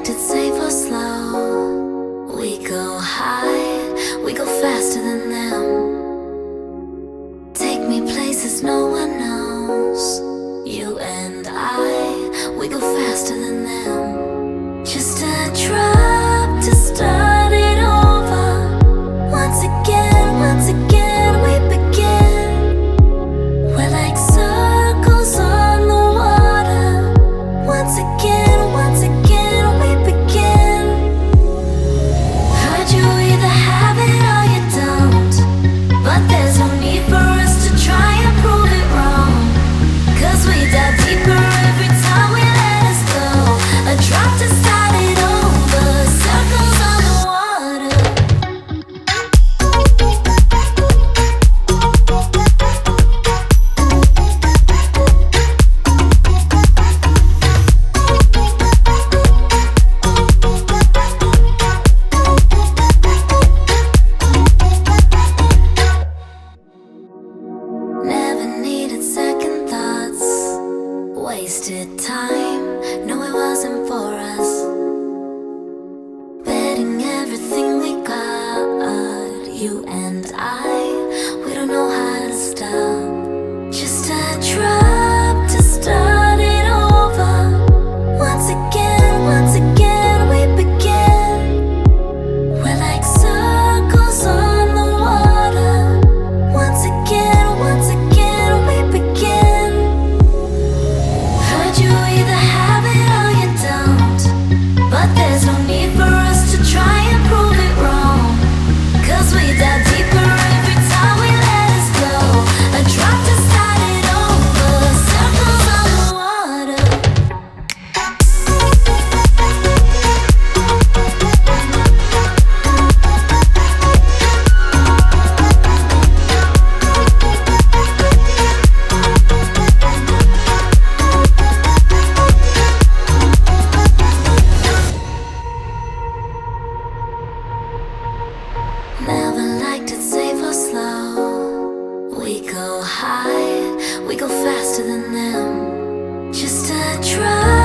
acted safe or slow. We go high, we go faster than them. Take me places no one knows. You and I, we go faster than them. wasted time. No, it wasn't for us. Betting everything we got, you and I, we don't know how to stop. Just a try. We go high, we go faster than them. Just a try.